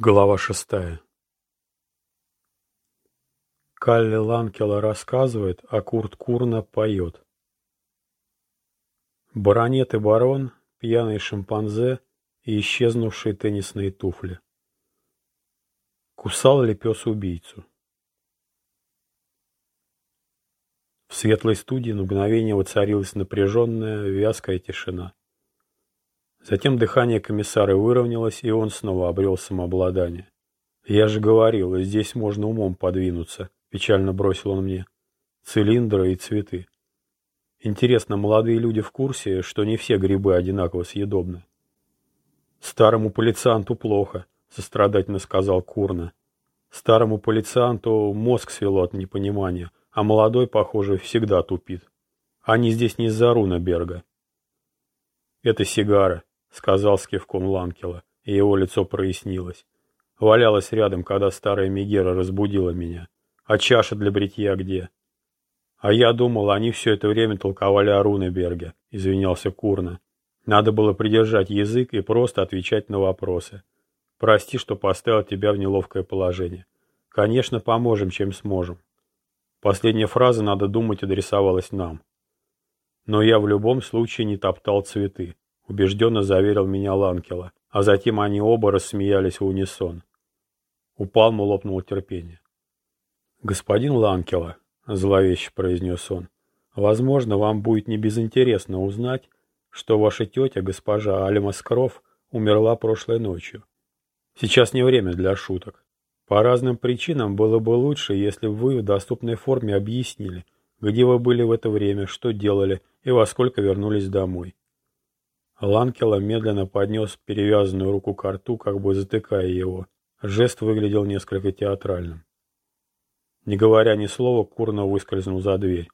Глава шестая Калли Ланкела рассказывает, а Курт Курна поет. Баронет и барон, пьяный шимпанзе и исчезнувшие теннисные туфли. Кусал ли пес убийцу? В светлой студии на мгновение воцарилась напряженная, вязкая тишина. Затем дыхание комиссара выровнялось, и он снова обрел самообладание. «Я же говорил, здесь можно умом подвинуться», — печально бросил он мне. «Цилиндры и цветы». Интересно, молодые люди в курсе, что не все грибы одинаково съедобны? «Старому полицианту плохо», — сострадательно сказал Курна. «Старому полицианту мозг свело от непонимания, а молодой, похоже, всегда тупит. Они здесь не из-за Рунаберга». «Это сигара», — сказал с кивком Ланкела, и его лицо прояснилось. Валялась рядом, когда старая Мегера разбудила меня. А чаша для бритья где? А я думал, они все это время толковали о Рунеберге, извинялся Курна. Надо было придержать язык и просто отвечать на вопросы. Прости, что поставил тебя в неловкое положение. Конечно, поможем, чем сможем. Последняя фраза, надо думать, адресовалась нам. Но я в любом случае не топтал цветы убежденно заверил меня Ланкела, а затем они оба рассмеялись в унисон. У Палму лопнуло терпение. «Господин Ланкела», — зловеще произнес он, — «возможно, вам будет небезынтересно узнать, что ваша тетя, госпожа Алима Скров, умерла прошлой ночью. Сейчас не время для шуток. По разным причинам было бы лучше, если бы вы в доступной форме объяснили, где вы были в это время, что делали и во сколько вернулись домой. Ланкела медленно поднес перевязанную руку к рту, как бы затыкая его. Жест выглядел несколько театральным. Не говоря ни слова, Курно выскользнул за дверь.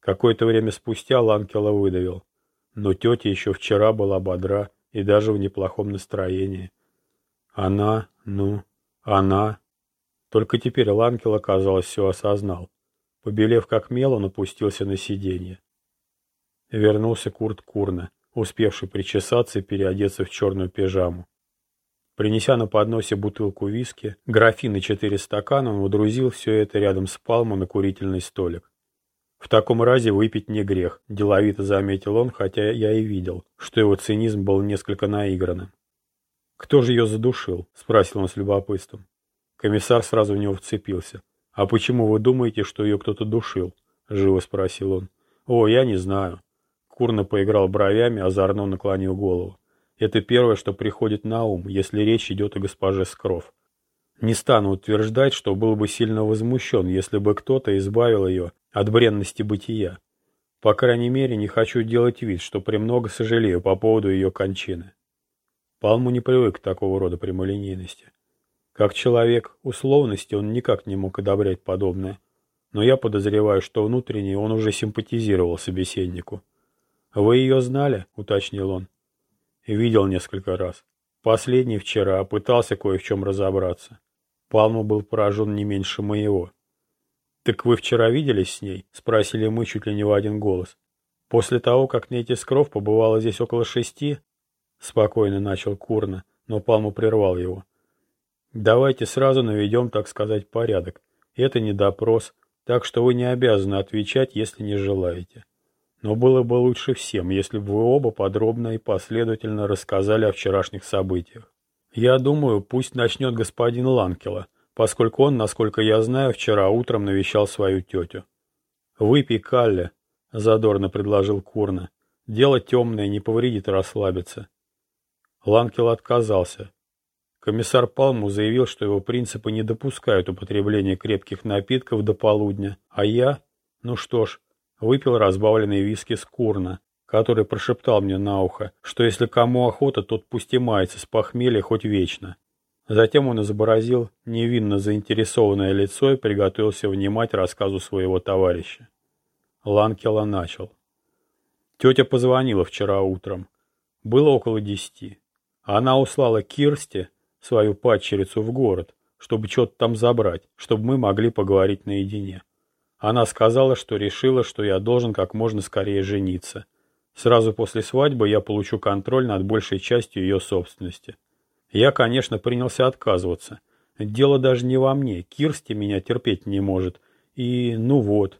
Какое-то время спустя Ланкела выдавил. Но тетя еще вчера была бодра и даже в неплохом настроении. Она, ну, она... Только теперь Ланкела, казалось, все осознал. Побелев как мел, он опустился на сиденье. Вернулся Курт Курна успевший причесаться и переодеться в черную пижаму. Принеся на подносе бутылку виски, графин и четыре стакана, он водрузил все это рядом с палмом на курительный столик. «В таком разе выпить не грех», – деловито заметил он, хотя я и видел, что его цинизм был несколько наигранным. «Кто же ее задушил?» – спросил он с любопытством. Комиссар сразу в него вцепился. «А почему вы думаете, что ее кто-то душил?» – живо спросил он. «О, я не знаю. Курно поиграл бровями, озорно наклонил голову. Это первое, что приходит на ум, если речь идет о госпоже Скров. Не стану утверждать, что был бы сильно возмущен, если бы кто-то избавил ее от бренности бытия. По крайней мере, не хочу делать вид, что премного сожалею по поводу ее кончины. Палму не привык к такого рода прямолинейности. Как человек условности он никак не мог одобрять подобное, но я подозреваю, что внутренне он уже симпатизировал собеседнику. «Вы ее знали?» — уточнил он. «Видел несколько раз. Последний вчера пытался кое в чем разобраться. Палма был поражен не меньше моего». «Так вы вчера виделись с ней?» — спросили мы чуть ли не в один голос. «После того, как Нети Скров побывала здесь около шести?» — спокойно начал Курна, но Палму прервал его. «Давайте сразу наведем, так сказать, порядок. Это не допрос, так что вы не обязаны отвечать, если не желаете. Но было бы лучше всем, если бы вы оба подробно и последовательно рассказали о вчерашних событиях. Я думаю, пусть начнет господин Ланкела, поскольку он, насколько я знаю, вчера утром навещал свою тетю. «Выпей, Калле», — задорно предложил Курна. «Дело темное, не повредит расслабиться». Ланкел отказался. Комиссар Палму заявил, что его принципы не допускают употребления крепких напитков до полудня, а я... Ну что ж, выпил разбавленный виски с курна, который прошептал мне на ухо, что если кому охота, тот пусть и мается с похмелья хоть вечно. Затем он изобразил невинно заинтересованное лицо и приготовился внимать рассказу своего товарища. Ланкела начал. Тетя позвонила вчера утром. Было около десяти. Она услала Кирсте, свою падчерицу, в город, чтобы что-то там забрать, чтобы мы могли поговорить наедине. Она сказала, что решила, что я должен как можно скорее жениться. Сразу после свадьбы я получу контроль над большей частью ее собственности. Я, конечно, принялся отказываться. Дело даже не во мне. Кирсти меня терпеть не может. И ну вот.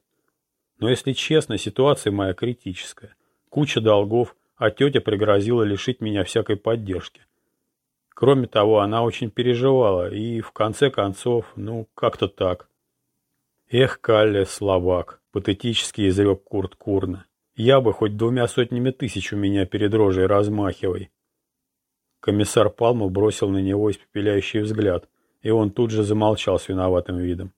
Но если честно, ситуация моя критическая. Куча долгов, а тетя пригрозила лишить меня всякой поддержки. Кроме того, она очень переживала, и в конце концов, ну, как-то так. Эх, Калле, словак, патетически изрек Курт Курна. Я бы хоть двумя сотнями тысяч у меня перед рожей размахивай. Комиссар Палмов бросил на него испепеляющий взгляд, и он тут же замолчал с виноватым видом.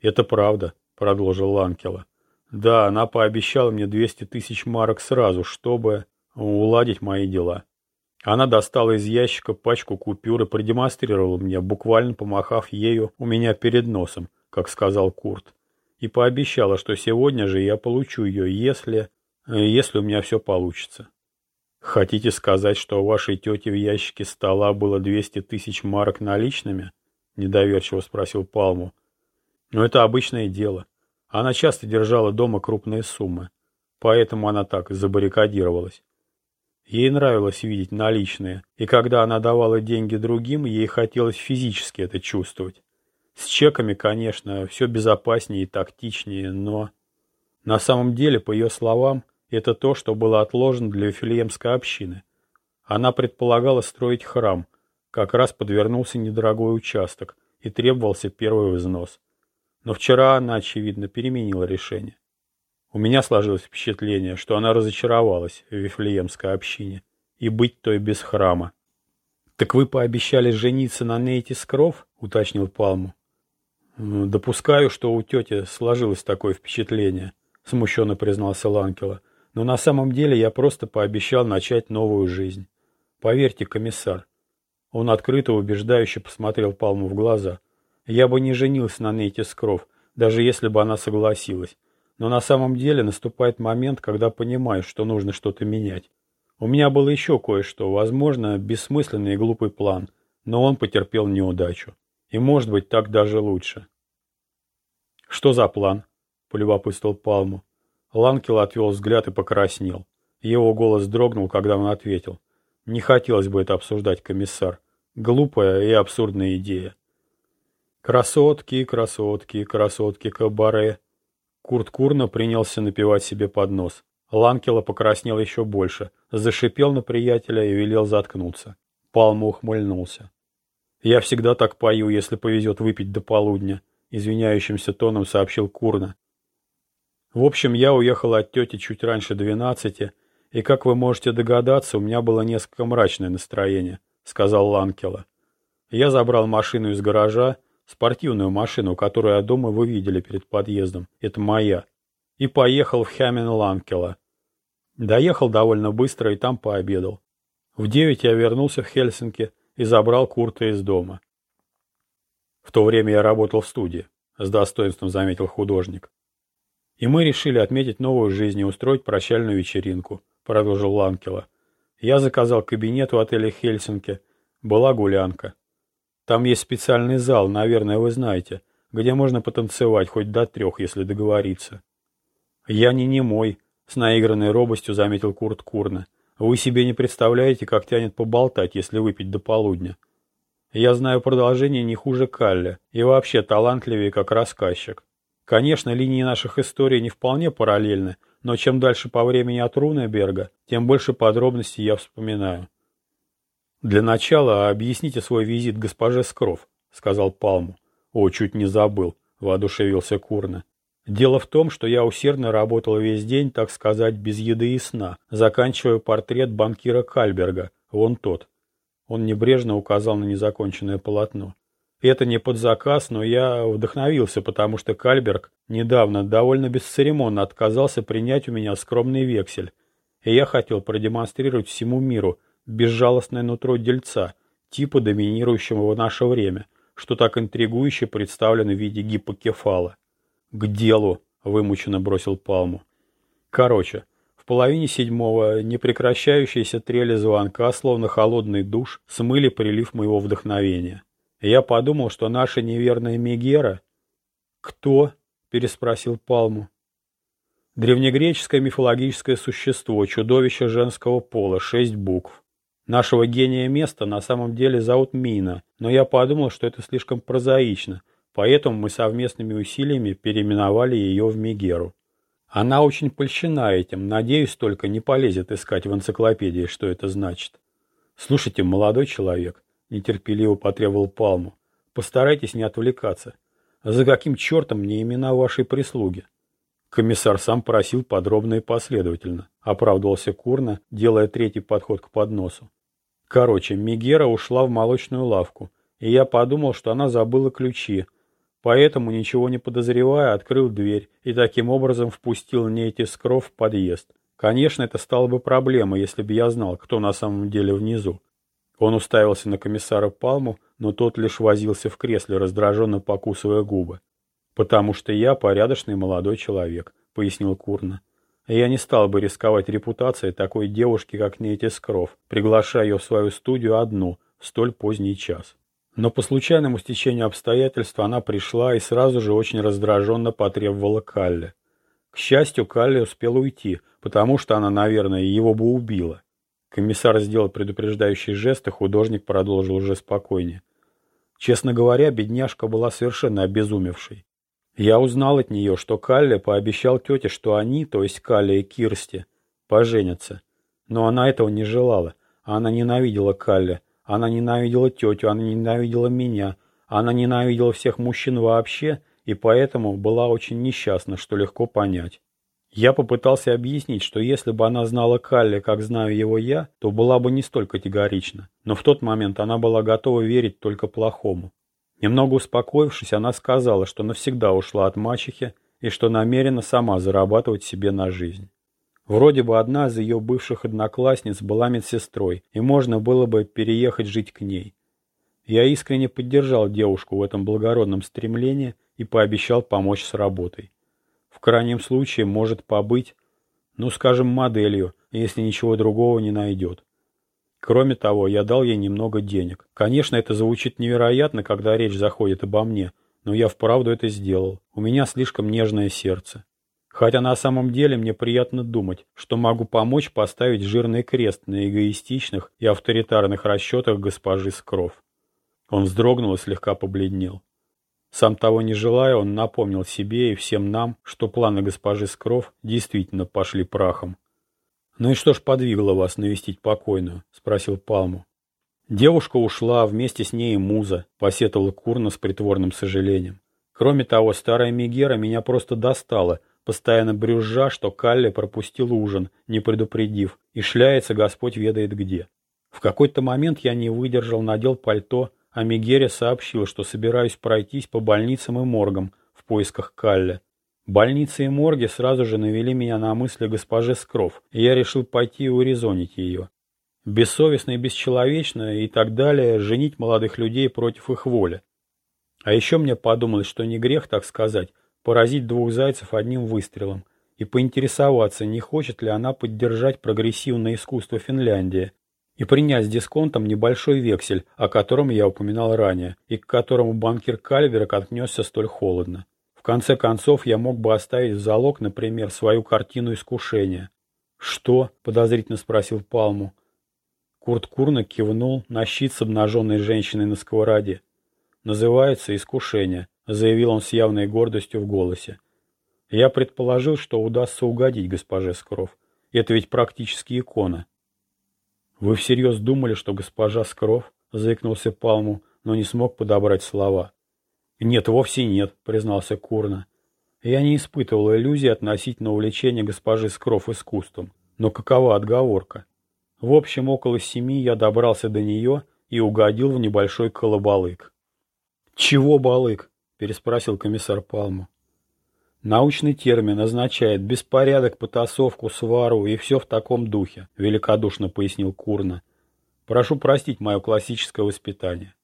«Это правда», — продолжил Ланкела. «Да, она пообещала мне 200 тысяч марок сразу, чтобы уладить мои дела. Она достала из ящика пачку купюр и продемонстрировала мне, буквально помахав ею у меня перед носом, как сказал Курт, и пообещала, что сегодня же я получу ее, если... если у меня все получится. Хотите сказать, что у вашей тети в ящике стола было 200 тысяч марок наличными? Недоверчиво спросил Палму. Но это обычное дело. Она часто держала дома крупные суммы, поэтому она так забаррикадировалась. Ей нравилось видеть наличные, и когда она давала деньги другим, ей хотелось физически это чувствовать. С чеками, конечно, все безопаснее и тактичнее, но... На самом деле, по ее словам, это то, что было отложено для Вифлеемской общины. Она предполагала строить храм, как раз подвернулся недорогой участок, и требовался первый взнос. Но вчера она, очевидно, переменила решение. У меня сложилось впечатление, что она разочаровалась в Вифлеемской общине и быть той без храма. «Так вы пообещали жениться на Нейте Скров?» — уточнил Палму. «Допускаю, что у тети сложилось такое впечатление», — смущенно признался Ланкела. «Но на самом деле я просто пообещал начать новую жизнь. Поверьте, комиссар». Он открыто убеждающе посмотрел Палму в глаза. «Я бы не женился на Нейте Скров, даже если бы она согласилась. Но на самом деле наступает момент, когда понимаешь, что нужно что-то менять. У меня было еще кое-что, возможно, бессмысленный и глупый план, но он потерпел неудачу. И может быть так даже лучше. «Что за план?» – полюбопытствовал Палму. Ланкел отвел взгляд и покраснел. Его голос дрогнул, когда он ответил. «Не хотелось бы это обсуждать, комиссар. Глупая и абсурдная идея». «Красотки, красотки, красотки, кабаре», Курт Курна принялся напивать себе под нос. Ланкела покраснел еще больше, зашипел на приятеля и велел заткнуться. Палма ухмыльнулся. «Я всегда так пою, если повезет выпить до полудня», — извиняющимся тоном сообщил Курна. «В общем, я уехал от тети чуть раньше двенадцати, и, как вы можете догадаться, у меня было несколько мрачное настроение», — сказал Ланкела. Я забрал машину из гаража Спортивную машину, которую я дома вы видели перед подъездом. Это моя. И поехал в Хямен-Ланкела. Доехал довольно быстро и там пообедал. В девять я вернулся в Хельсинки и забрал Курта из дома. В то время я работал в студии, с достоинством заметил художник. И мы решили отметить новую жизнь и устроить прощальную вечеринку, продолжил Ланкела. Я заказал кабинет в отеле Хельсинки. Была гулянка. Там есть специальный зал, наверное, вы знаете, где можно потанцевать хоть до трех, если договориться. Я не немой, с наигранной робостью заметил Курт Курна. Вы себе не представляете, как тянет поболтать, если выпить до полудня. Я знаю продолжение не хуже Калля, и вообще талантливее как рассказчик. Конечно, линии наших историй не вполне параллельны, но чем дальше по времени от Рунеберга, тем больше подробностей я вспоминаю. «Для начала объясните свой визит госпоже Скров», — сказал Палму. «О, чуть не забыл», — воодушевился Курна. «Дело в том, что я усердно работал весь день, так сказать, без еды и сна, заканчивая портрет банкира Кальберга, вон тот». Он небрежно указал на незаконченное полотно. Это не под заказ, но я вдохновился, потому что Кальберг недавно довольно бесцеремонно отказался принять у меня скромный вексель, и я хотел продемонстрировать всему миру, безжалостное нутро дельца, типа доминирующего в наше время, что так интригующе представлено в виде гипокефала. «К делу!» — вымученно бросил Палму. Короче, в половине седьмого непрекращающиеся трели звонка, словно холодный душ, смыли прилив моего вдохновения. Я подумал, что наша неверная Мегера... «Кто?» — переспросил Палму. Древнегреческое мифологическое существо, чудовище женского пола, шесть букв. Нашего гения места на самом деле зовут Мина, но я подумал, что это слишком прозаично, поэтому мы совместными усилиями переименовали ее в Мегеру. Она очень польщена этим, надеюсь, только не полезет искать в энциклопедии, что это значит. Слушайте, молодой человек, нетерпеливо потребовал Палму, постарайтесь не отвлекаться. За каким чертом мне имена вашей прислуги? Комиссар сам просил подробно и последовательно, оправдывался Курна, делая третий подход к подносу. Короче, Мигера ушла в молочную лавку, и я подумал, что она забыла ключи, поэтому, ничего не подозревая, открыл дверь и таким образом впустил Нейти Скров в подъезд. Конечно, это стало бы проблемой, если бы я знал, кто на самом деле внизу. Он уставился на комиссара Палму, но тот лишь возился в кресле, раздраженно покусывая губы. «Потому что я порядочный молодой человек», — пояснил Курна. «Я не стал бы рисковать репутацией такой девушки, как Нейти Скров, приглашая ее в свою студию одну в столь поздний час». Но по случайному стечению обстоятельств она пришла и сразу же очень раздраженно потребовала Калли. К счастью, Калли успела уйти, потому что она, наверное, его бы убила. Комиссар сделал предупреждающий жест, и художник продолжил уже спокойнее. Честно говоря, бедняжка была совершенно обезумевшей. Я узнал от нее, что Калли пообещал тете, что они, то есть Калли и Кирсти, поженятся. Но она этого не желала. Она ненавидела Калли, она ненавидела тетю, она ненавидела меня, она ненавидела всех мужчин вообще, и поэтому была очень несчастна, что легко понять. Я попытался объяснить, что если бы она знала Калли, как знаю его я, то была бы не столь категорична, но в тот момент она была готова верить только плохому. Немного успокоившись, она сказала, что навсегда ушла от мачехи и что намерена сама зарабатывать себе на жизнь. Вроде бы одна из ее бывших одноклассниц была медсестрой, и можно было бы переехать жить к ней. Я искренне поддержал девушку в этом благородном стремлении и пообещал помочь с работой. В крайнем случае может побыть, ну скажем, моделью, если ничего другого не найдет. Кроме того, я дал ей немного денег. Конечно, это звучит невероятно, когда речь заходит обо мне, но я вправду это сделал. У меня слишком нежное сердце. Хотя на самом деле мне приятно думать, что могу помочь поставить жирный крест на эгоистичных и авторитарных расчетах госпожи Скров. Он вздрогнул и слегка побледнел. Сам того не желая, он напомнил себе и всем нам, что планы госпожи Скров действительно пошли прахом. «Ну и что ж подвигло вас навестить покойную?» — спросил Палму. Девушка ушла, вместе с ней и муза, посетовала Курна с притворным сожалением. Кроме того, старая Мегера меня просто достала — постоянно брюзжа, что Калли пропустил ужин, не предупредив, и шляется Господь ведает где. В какой-то момент я не выдержал, надел пальто, а Мегере сообщил, что собираюсь пройтись по больницам и моргам в поисках Калли. Больницы и морги сразу же навели меня на мысли госпожи Скров, и я решил пойти и урезонить ее. Бессовестно и бесчеловечно и так далее женить молодых людей против их воли. А еще мне подумалось, что не грех, так сказать, поразить двух зайцев одним выстрелом и поинтересоваться, не хочет ли она поддержать прогрессивное искусство Финляндии и принять с дисконтом небольшой вексель, о котором я упоминал ранее, и к которому банкир Кальверок отнесся столь холодно. В конце концов, я мог бы оставить в залог, например, свою картину искушения. «Что?» – подозрительно спросил Палму. Курт Курна кивнул на щит с обнаженной женщиной на сковороде. «Называется искушение. — заявил он с явной гордостью в голосе. «Я предположил, что удастся угодить госпоже Скров. Это ведь практически икона». «Вы всерьез думали, что госпожа Скров?» — заикнулся Палму, но не смог подобрать слова. «Нет, вовсе нет», — признался Курна. «Я не испытывал иллюзий относительно увлечения госпожи Скров искусством. Но какова отговорка? В общем, около семи я добрался до нее и угодил в небольшой колобалык». «Чего балык?» Переспросил комиссар Палму. Научный термин означает беспорядок, потасовку, свару и все в таком духе, великодушно пояснил Курна. Прошу простить мое классическое воспитание.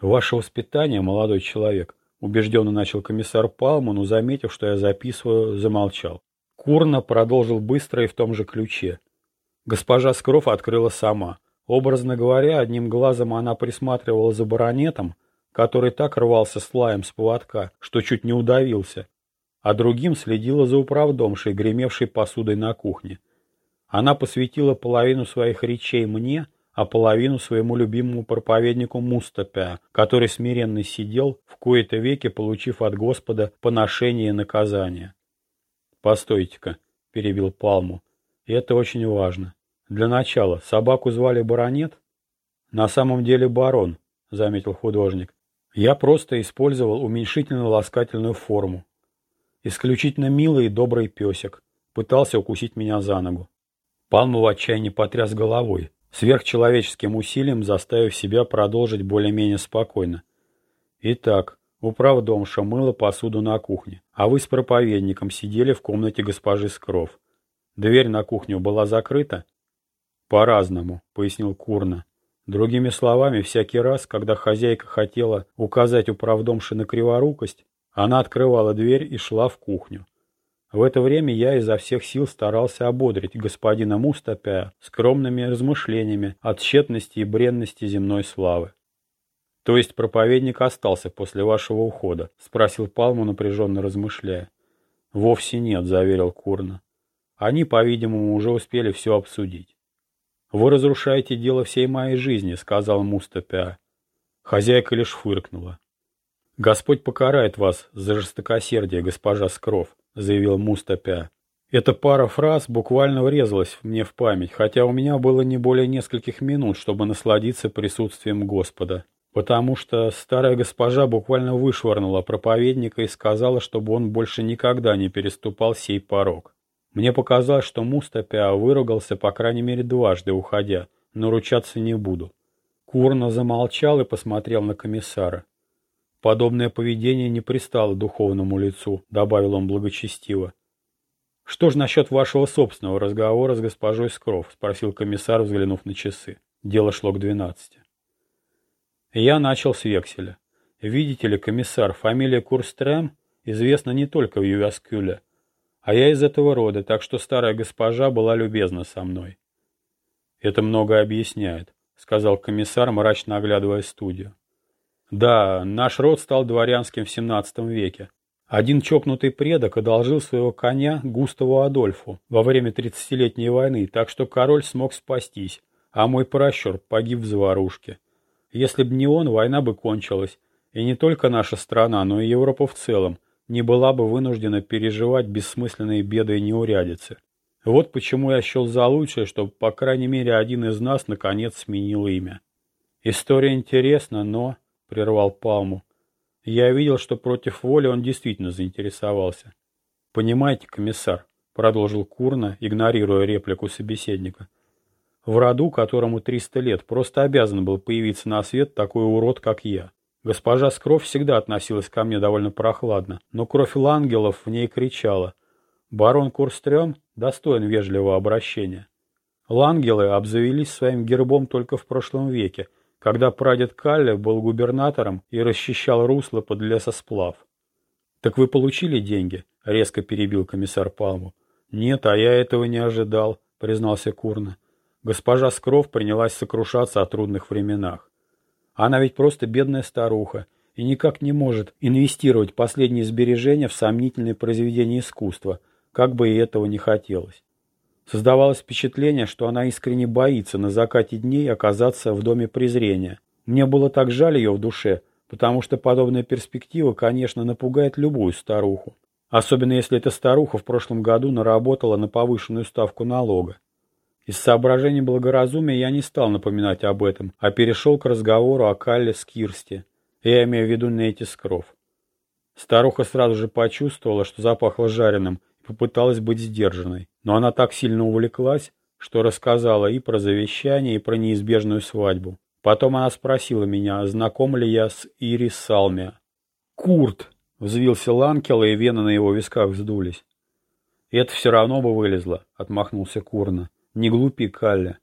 Ваше воспитание, молодой человек, убежденно начал комиссар Палму, но заметив, что я записываю, замолчал. Курна продолжил быстро и в том же ключе. Госпожа Скров открыла сама. Образно говоря, одним глазом она присматривала за баронетом, который так рвался с лаем с поводка, что чуть не удавился, а другим следила за управдомшей, гремевшей посудой на кухне. Она посвятила половину своих речей мне, а половину своему любимому проповеднику Мустапя, который смиренно сидел, в кои-то веки получив от Господа поношение и наказание. «Постойте-ка», — перебил Палму, — «это очень важно. Для начала, собаку звали Баронет?» «На самом деле барон», — заметил художник. «Я просто использовал уменьшительно-ласкательную форму. Исключительно милый и добрый песик. Пытался укусить меня за ногу. Палма в отчаянии потряс головой, сверхчеловеческим усилием заставив себя продолжить более-менее спокойно. Итак, управдомша мыла посуду на кухне, а вы с проповедником сидели в комнате госпожи Скров. Дверь на кухню была закрыта? По-разному, пояснил Курна. Другими словами, всякий раз, когда хозяйка хотела указать управдомше на криворукость, она открывала дверь и шла в кухню. В это время я изо всех сил старался ободрить господина Мустапя скромными размышлениями о тщетности и бренности земной славы. «То есть проповедник остался после вашего ухода?» — спросил Палму, напряженно размышляя. «Вовсе нет», — заверил Курна. «Они, по-видимому, уже успели все обсудить». «Вы разрушаете дело всей моей жизни», — сказал Мустапя. Хозяйка лишь фыркнула. «Господь покарает вас за жестокосердие, госпожа Скров», — заявил Мустапя. Эта пара фраз буквально врезалась мне в память, хотя у меня было не более нескольких минут, чтобы насладиться присутствием Господа. Потому что старая госпожа буквально вышвырнула проповедника и сказала, чтобы он больше никогда не переступал сей порог. Мне показалось, что Мустапя выругался по крайней мере дважды, уходя, но ручаться не буду. Курно замолчал и посмотрел на комиссара. Подобное поведение не пристало духовному лицу, добавил он благочестиво. Что же насчет вашего собственного разговора с госпожой Скров? Спросил комиссар, взглянув на часы. Дело шло к двенадцати. Я начал с векселя. Видите ли, комиссар, фамилия Курстрем известна не только в Ювяскюле, а я из этого рода, так что старая госпожа была любезна со мной. Это многое объясняет, сказал комиссар, мрачно оглядывая студию. Да, наш род стал дворянским в XVII веке. Один чокнутый предок одолжил своего коня Густаву Адольфу во время тридцатилетней войны, так что король смог спастись, а мой пращур погиб в заварушке. Если б не он, война бы кончилась, и не только наша страна, но и Европа в целом не была бы вынуждена переживать бессмысленные беды и неурядицы. Вот почему я счел за лучшее, чтобы, по крайней мере, один из нас наконец сменил имя. История интересна, но... — прервал Палму. Я видел, что против воли он действительно заинтересовался. «Понимаете, комиссар», — продолжил Курна, игнорируя реплику собеседника, «в роду, которому 300 лет, просто обязан был появиться на свет такой урод, как я. Госпожа Скров всегда относилась ко мне довольно прохладно, но кровь лангелов в ней кричала. Барон Курстрём достоин вежливого обращения. Лангелы обзавелись своим гербом только в прошлом веке, когда прадед Калле был губернатором и расчищал русло под лесосплав. «Так вы получили деньги?» — резко перебил комиссар Палму. «Нет, а я этого не ожидал», — признался Курна. Госпожа Скров принялась сокрушаться о трудных временах. Она ведь просто бедная старуха и никак не может инвестировать последние сбережения в сомнительные произведения искусства, как бы и этого не хотелось. Создавалось впечатление, что она искренне боится на закате дней оказаться в доме презрения. Мне было так жаль ее в душе, потому что подобная перспектива, конечно, напугает любую старуху. Особенно если эта старуха в прошлом году наработала на повышенную ставку налога. Из соображений благоразумия я не стал напоминать об этом, а перешел к разговору о Калле с Кирсти. Я имею в виду Нейти Скров. Старуха сразу же почувствовала, что запахло жареным, и попыталась быть сдержанной. Но она так сильно увлеклась, что рассказала и про завещание, и про неизбежную свадьбу. Потом она спросила меня, знаком ли я с Ирис Салмия. «Курт!» — взвился Ланкела, и вены на его висках вздулись. «Это все равно бы вылезло», — отмахнулся Курна. «Не глупи, Калля».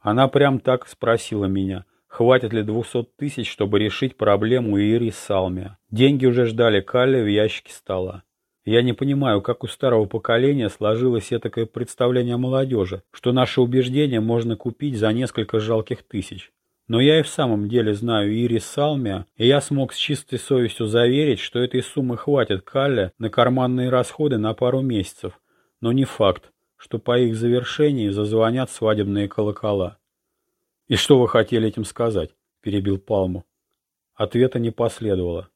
Она прям так спросила меня, хватит ли двухсот тысяч, чтобы решить проблему Ирис Салмия. Деньги уже ждали Калля в ящике стола. Я не понимаю, как у старого поколения сложилось этакое представление о молодежи, что наши убеждения можно купить за несколько жалких тысяч. Но я и в самом деле знаю Ирис Салмия, и я смог с чистой совестью заверить, что этой суммы хватит Калле на карманные расходы на пару месяцев. Но не факт, что по их завершении зазвонят свадебные колокола. «И что вы хотели этим сказать?» — перебил Палму. Ответа не последовало.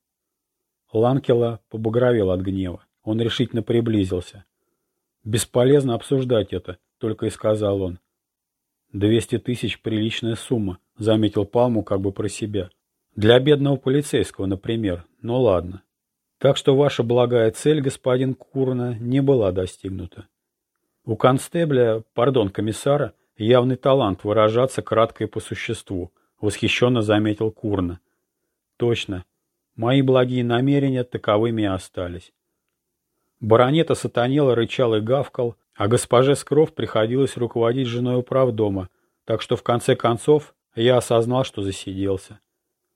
Ланкела побагровел от гнева. Он решительно приблизился. «Бесполезно обсуждать это», — только и сказал он. «Двести тысяч — приличная сумма», — заметил Палму как бы про себя. «Для бедного полицейского, например. Ну ладно. Так что ваша благая цель, господин Курна, не была достигнута. У констебля, пардон, комиссара, явный талант выражаться кратко и по существу», — восхищенно заметил Курна. «Точно. Мои благие намерения таковыми и остались. Баронета сатанела, рычал и гавкал, а госпоже Скров приходилось руководить женой управдома, так что в конце концов я осознал, что засиделся.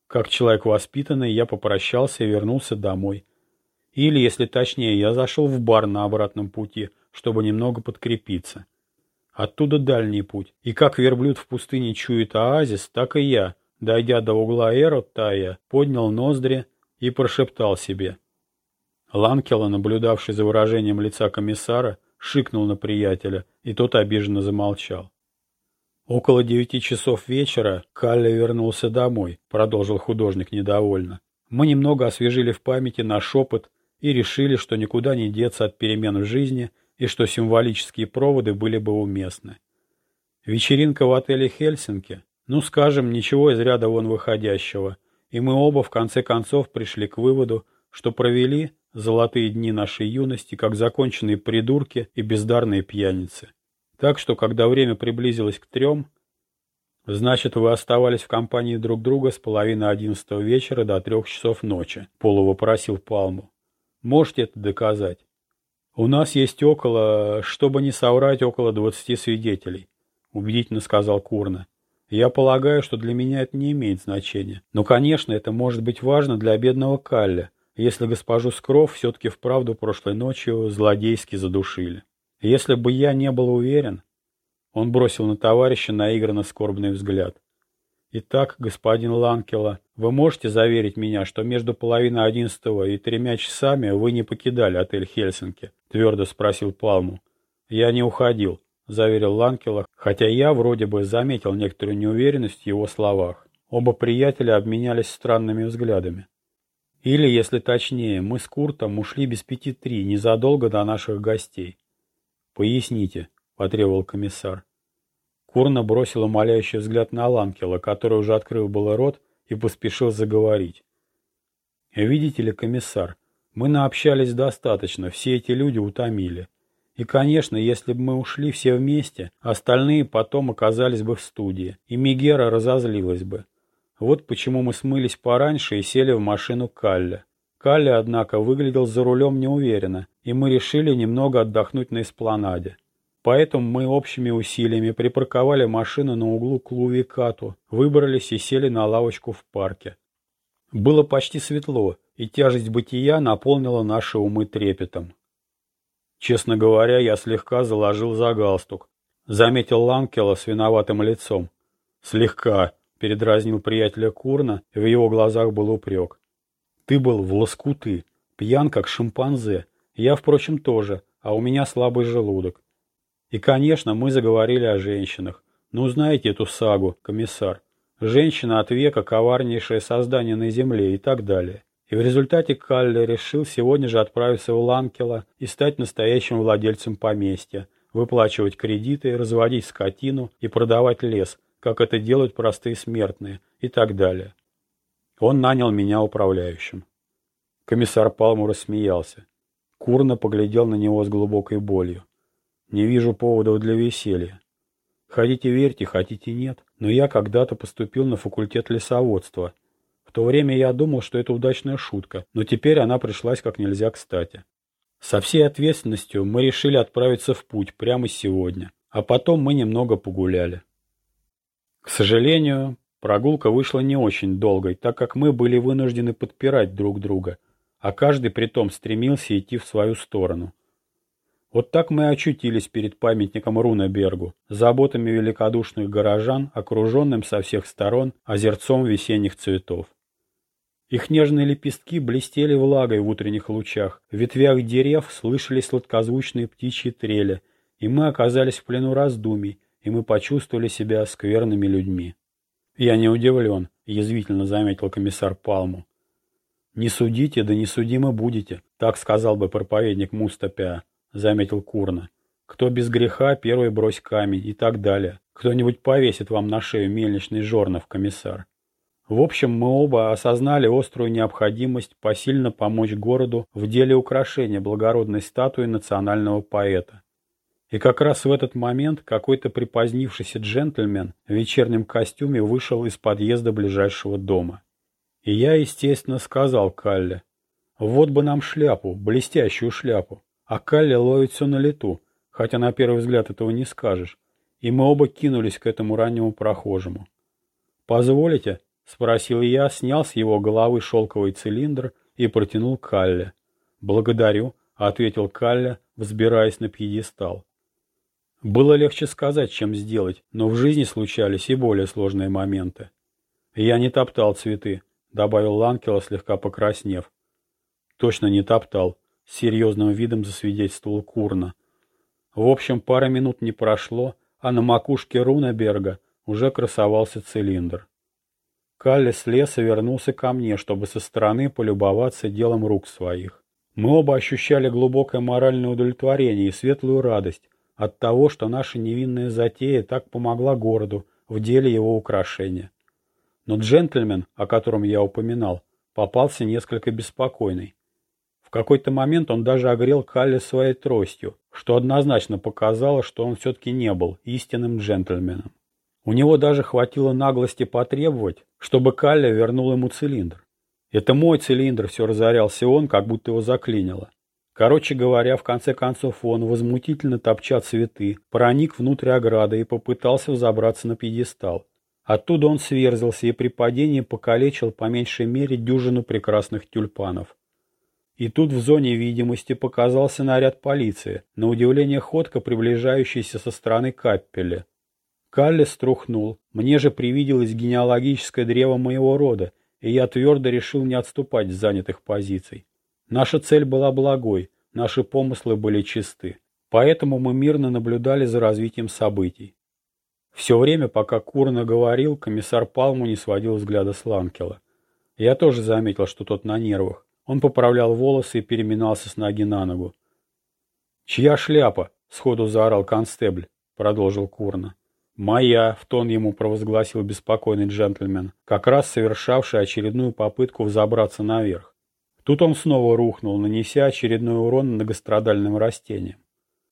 Как человек воспитанный, я попрощался и вернулся домой. Или, если точнее, я зашел в бар на обратном пути, чтобы немного подкрепиться. Оттуда дальний путь. И как верблюд в пустыне чует оазис, так и я, дойдя до угла Эротая, поднял ноздри и прошептал себе — Ланкела, наблюдавший за выражением лица комиссара, шикнул на приятеля, и тот обиженно замолчал. Около девяти часов вечера Калли вернулся домой, продолжил художник недовольно. Мы немного освежили в памяти наш опыт и решили, что никуда не деться от перемен в жизни и что символические проводы были бы уместны. Вечеринка в отеле Хельсинки, ну скажем, ничего из ряда вон выходящего, и мы оба в конце концов пришли к выводу, что провели золотые дни нашей юности, как законченные придурки и бездарные пьяницы. Так что, когда время приблизилось к трем, значит, вы оставались в компании друг друга с половины одиннадцатого вечера до трех часов ночи, Полу вопросил Палму. Можете это доказать? У нас есть около, чтобы не соврать, около двадцати свидетелей, убедительно сказал Курна. Я полагаю, что для меня это не имеет значения. Но, конечно, это может быть важно для бедного Калля, если госпожу Скров все-таки вправду прошлой ночью злодейски задушили. Если бы я не был уверен, он бросил на товарища наигранно скорбный взгляд. Итак, господин Ланкела, вы можете заверить меня, что между половиной одиннадцатого и тремя часами вы не покидали отель Хельсинки? Твердо спросил Палму. Я не уходил, заверил Ланкела, хотя я вроде бы заметил некоторую неуверенность в его словах. Оба приятеля обменялись странными взглядами. Или, если точнее, мы с Куртом ушли без пяти три, незадолго до наших гостей. «Поясните», — потребовал комиссар. Курна бросил умоляющий взгляд на Ланкела, который уже открыл было рот и поспешил заговорить. «Видите ли, комиссар, мы наобщались достаточно, все эти люди утомили. И, конечно, если бы мы ушли все вместе, остальные потом оказались бы в студии, и Мигера разозлилась бы. Вот почему мы смылись пораньше и сели в машину Калля. Калли, однако, выглядел за рулем неуверенно, и мы решили немного отдохнуть на эспланаде. Поэтому мы общими усилиями припарковали машину на углу Клувикату, выбрались и сели на лавочку в парке. Было почти светло, и тяжесть бытия наполнила наши умы трепетом. Честно говоря, я слегка заложил за галстук. Заметил Ланкела с виноватым лицом. Слегка. Передразнил приятеля Курна, в его глазах был упрек. Ты был в лоскуты, пьян как шимпанзе. Я, впрочем, тоже, а у меня слабый желудок. И, конечно, мы заговорили о женщинах. Ну, знаете эту сагу, комиссар. Женщина от века, коварнейшее создание на земле и так далее. И в результате Калли решил сегодня же отправиться в Ланкела и стать настоящим владельцем поместья, выплачивать кредиты, разводить скотину и продавать лес, как это делают простые смертные, и так далее. Он нанял меня управляющим. Комиссар Палму рассмеялся. Курно поглядел на него с глубокой болью. Не вижу поводов для веселья. Хотите верьте, хотите нет, но я когда-то поступил на факультет лесоводства. В то время я думал, что это удачная шутка, но теперь она пришлась как нельзя кстати. Со всей ответственностью мы решили отправиться в путь прямо сегодня, а потом мы немного погуляли. К сожалению, прогулка вышла не очень долгой, так как мы были вынуждены подпирать друг друга, а каждый притом стремился идти в свою сторону. Вот так мы очутились перед памятником Рунебергу, заботами великодушных горожан, окруженным со всех сторон озерцом весенних цветов. Их нежные лепестки блестели влагой в утренних лучах, в ветвях дерев слышались сладкозвучные птичьи трели, и мы оказались в плену раздумий, и мы почувствовали себя скверными людьми. «Я не удивлен», — язвительно заметил комиссар Палму. «Не судите, да не судимы будете», — так сказал бы проповедник Мустапя, — заметил Курна. «Кто без греха, первый брось камень» и так далее. Кто-нибудь повесит вам на шею мельничный жорнов, комиссар. В общем, мы оба осознали острую необходимость посильно помочь городу в деле украшения благородной статуи национального поэта. И как раз в этот момент какой-то припозднившийся джентльмен в вечернем костюме вышел из подъезда ближайшего дома. И я, естественно, сказал Калле, вот бы нам шляпу, блестящую шляпу. А Калле ловит все на лету, хотя на первый взгляд этого не скажешь. И мы оба кинулись к этому раннему прохожему. «Позволите?» — спросил я, снял с его головы шелковый цилиндр и протянул Калле. «Благодарю», — ответил Калле, взбираясь на пьедестал. Было легче сказать, чем сделать, но в жизни случались и более сложные моменты. Я не топтал цветы, — добавил Ланкела, слегка покраснев. Точно не топтал, — с серьезным видом засвидетельствовал Курна. В общем, пара минут не прошло, а на макушке Рунеберга уже красовался цилиндр. Калли слез и вернулся ко мне, чтобы со стороны полюбоваться делом рук своих. Мы оба ощущали глубокое моральное удовлетворение и светлую радость от того, что наша невинная затея так помогла городу в деле его украшения. Но джентльмен, о котором я упоминал, попался несколько беспокойный. В какой-то момент он даже огрел Калли своей тростью, что однозначно показало, что он все-таки не был истинным джентльменом. У него даже хватило наглости потребовать, чтобы Калли вернул ему цилиндр. Это мой цилиндр, все разорялся он, как будто его заклинило. Короче говоря, в конце концов он, возмутительно топча цветы, проник внутрь ограды и попытался взобраться на пьедестал. Оттуда он сверзился и при падении покалечил по меньшей мере дюжину прекрасных тюльпанов. И тут в зоне видимости показался наряд полиции, на удивление ходко приближающийся со стороны Каппеля. Калли струхнул, мне же привиделось генеалогическое древо моего рода, и я твердо решил не отступать с занятых позиций. Наша цель была благой, наши помыслы были чисты, поэтому мы мирно наблюдали за развитием событий. Все время, пока Курна говорил, комиссар Палму не сводил взгляда с Ланкела. Я тоже заметил, что тот на нервах. Он поправлял волосы и переминался с ноги на ногу. «Чья шляпа?» — сходу заорал констебль, — продолжил Курна. «Моя», — в тон ему провозгласил беспокойный джентльмен, как раз совершавший очередную попытку взобраться наверх. Тут он снова рухнул, нанеся очередной урон многострадальным растениям.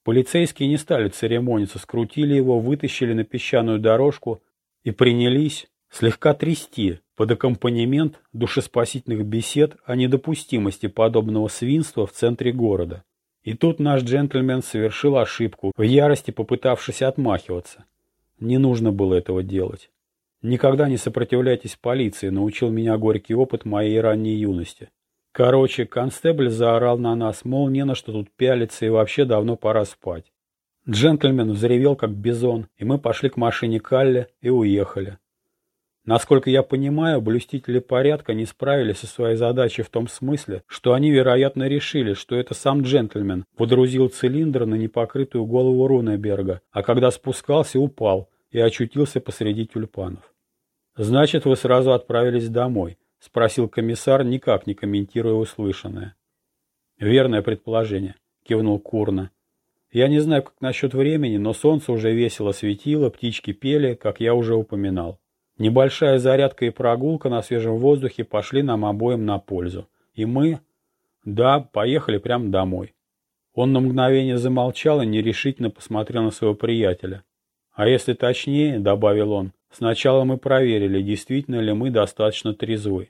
Полицейские не стали церемониться, скрутили его, вытащили на песчаную дорожку и принялись слегка трясти под аккомпанемент душеспасительных бесед о недопустимости подобного свинства в центре города. И тут наш джентльмен совершил ошибку, в ярости попытавшись отмахиваться. Не нужно было этого делать. Никогда не сопротивляйтесь полиции, научил меня горький опыт моей ранней юности. Короче, констебль заорал на нас, мол, не на что тут пялиться и вообще давно пора спать. Джентльмен взревел, как бизон, и мы пошли к машине Калли и уехали. Насколько я понимаю, блюстители порядка не справились со своей задачей в том смысле, что они, вероятно, решили, что это сам джентльмен подрузил цилиндр на непокрытую голову Рунеберга, а когда спускался, упал и очутился посреди тюльпанов. «Значит, вы сразу отправились домой», — спросил комиссар, никак не комментируя услышанное. «Верное предположение», — кивнул Курна. «Я не знаю, как насчет времени, но солнце уже весело светило, птички пели, как я уже упоминал. Небольшая зарядка и прогулка на свежем воздухе пошли нам обоим на пользу. И мы... Да, поехали прямо домой». Он на мгновение замолчал и нерешительно посмотрел на своего приятеля. «А если точнее, — добавил он, Сначала мы проверили, действительно ли мы достаточно трезвы.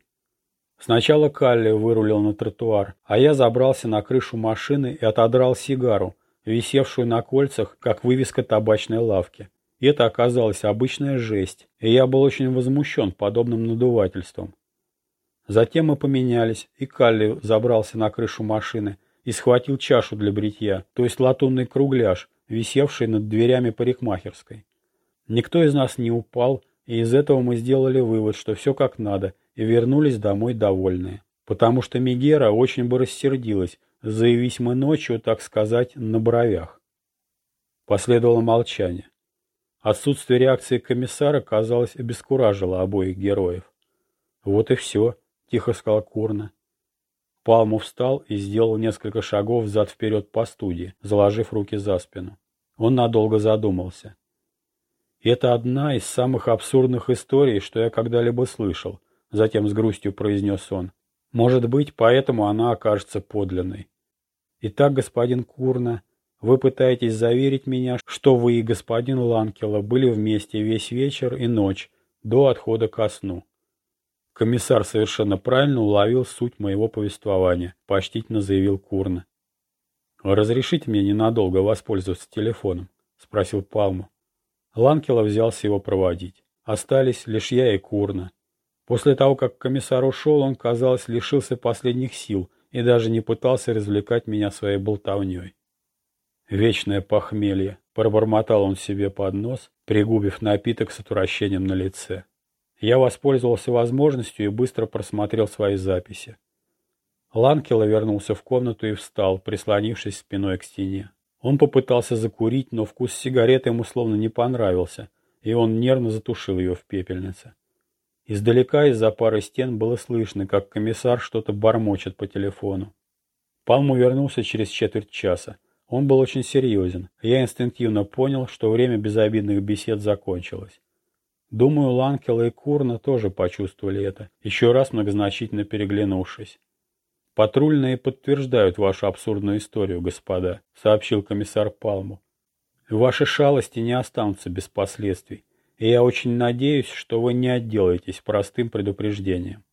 Сначала Калли вырулил на тротуар, а я забрался на крышу машины и отодрал сигару, висевшую на кольцах, как вывеска табачной лавки. Это оказалась обычная жесть, и я был очень возмущен подобным надувательством. Затем мы поменялись, и Калли забрался на крышу машины и схватил чашу для бритья, то есть латунный кругляш, висевший над дверями парикмахерской. Никто из нас не упал, и из этого мы сделали вывод, что все как надо, и вернулись домой довольные. Потому что Мегера очень бы рассердилась, заявись мы ночью, так сказать, на бровях. Последовало молчание. Отсутствие реакции комиссара, казалось, обескуражило обоих героев. «Вот и все», — тихо сказал Курна. Палму встал и сделал несколько шагов взад-вперед по студии, заложив руки за спину. Он надолго задумался. «Это одна из самых абсурдных историй, что я когда-либо слышал», — затем с грустью произнес он. «Может быть, поэтому она окажется подлинной. Итак, господин Курна, вы пытаетесь заверить меня, что вы и господин Ланкела были вместе весь вечер и ночь до отхода ко сну. Комиссар совершенно правильно уловил суть моего повествования, почтительно заявил Курна. «Разрешите мне ненадолго воспользоваться телефоном?» — спросил Палму. Ланкела взялся его проводить. Остались лишь я и Курна. После того, как комиссар ушел, он, казалось, лишился последних сил и даже не пытался развлекать меня своей болтовней. Вечное похмелье, пробормотал он себе под нос, пригубив напиток с отвращением на лице. Я воспользовался возможностью и быстро просмотрел свои записи. Ланкела вернулся в комнату и встал, прислонившись спиной к стене. Он попытался закурить, но вкус сигареты ему словно не понравился, и он нервно затушил ее в пепельнице. Издалека из-за пары стен было слышно, как комиссар что-то бормочет по телефону. Палму вернулся через четверть часа. Он был очень серьезен. Я инстинктивно понял, что время безобидных бесед закончилось. Думаю, Ланкела и Курна тоже почувствовали это, еще раз многозначительно переглянувшись. «Патрульные подтверждают вашу абсурдную историю, господа», — сообщил комиссар Палму. «Ваши шалости не останутся без последствий, и я очень надеюсь, что вы не отделаетесь простым предупреждением.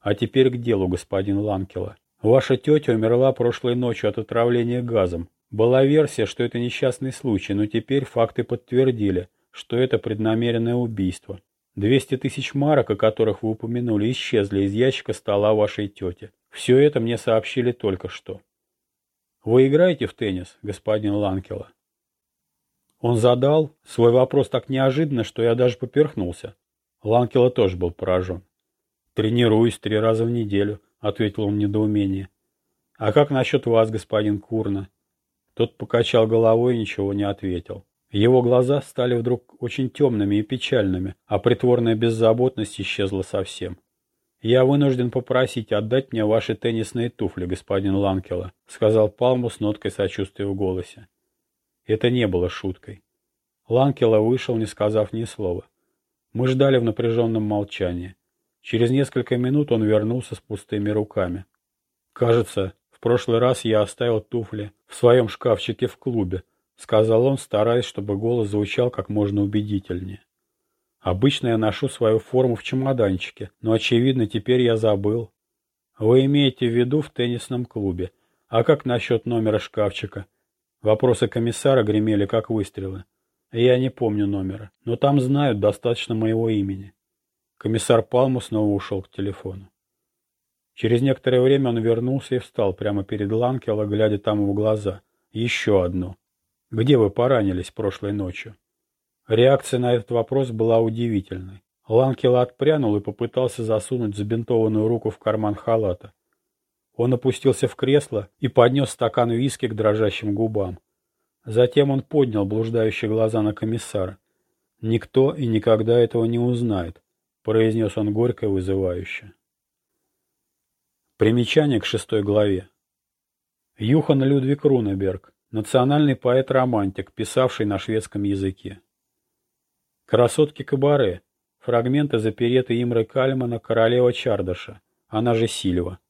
А теперь к делу, господин Ланкела. Ваша тетя умерла прошлой ночью от отравления газом, была версия, что это несчастный случай, но теперь факты подтвердили, что это преднамеренное убийство. 200 тысяч марок, о которых вы упомянули, исчезли из ящика стола вашей тети. Все это мне сообщили только что. Вы играете в теннис, господин Ланкела? Он задал свой вопрос так неожиданно, что я даже поперхнулся. Ланкела тоже был поражен. «Тренируюсь три раза в неделю», — ответил он в недоумении. «А как насчет вас, господин Курна? Тот покачал головой и ничего не ответил. Его глаза стали вдруг очень темными и печальными, а притворная беззаботность исчезла совсем. «Я вынужден попросить отдать мне ваши теннисные туфли, господин Ланкела», сказал Палму с ноткой сочувствия в голосе. Это не было шуткой. Ланкела вышел, не сказав ни слова. Мы ждали в напряженном молчании. Через несколько минут он вернулся с пустыми руками. «Кажется, прошлый раз я оставил туфли в своем шкафчике в клубе», — сказал он, стараясь, чтобы голос звучал как можно убедительнее. «Обычно я ношу свою форму в чемоданчике, но, очевидно, теперь я забыл». «Вы имеете в виду в теннисном клубе. А как насчет номера шкафчика?» Вопросы комиссара гремели, как выстрелы. Я не помню номера, но там знают достаточно моего имени. Комиссар Палму снова ушел к телефону. Через некоторое время он вернулся и встал прямо перед Ланкела, глядя тому в глаза. Еще одно. «Где вы поранились прошлой ночью?» Реакция на этот вопрос была удивительной. Ланкел отпрянул и попытался засунуть забинтованную руку в карман халата. Он опустился в кресло и поднес стакан виски к дрожащим губам. Затем он поднял блуждающие глаза на комиссара. «Никто и никогда этого не узнает», — произнес он горько и вызывающе. Примечание к шестой главе. Юхан Людвиг Рунеберг, национальный поэт-романтик, писавший на шведском языке. Красотки Кабаре. Фрагменты из опереты Имры Кальмана «Королева Чардаша», она же Сильва.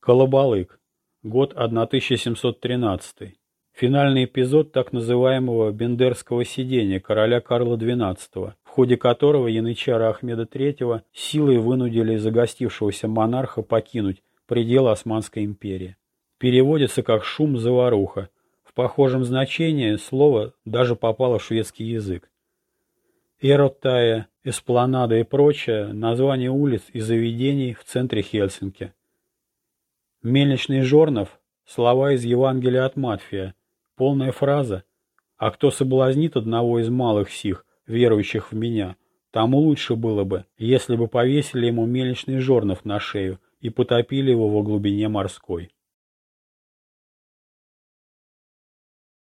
Колобалык. Год 1713. Финальный эпизод так называемого Бендерского сидения короля Карла XII, ходе которого янычары Ахмеда III силой вынудили загостившегося монарха покинуть пределы Османской империи. Переводится как «шум-заваруха». В похожем значении слово даже попало в шведский язык. Эротая, Эспланада и прочее – название улиц и заведений в центре Хельсинки. Мельничный Жорнов – слова из Евангелия от Матфия, полная фраза «А кто соблазнит одного из малых сих, верующих в меня, тому лучше было бы, если бы повесили ему мельничный жорнов на шею и потопили его во глубине морской.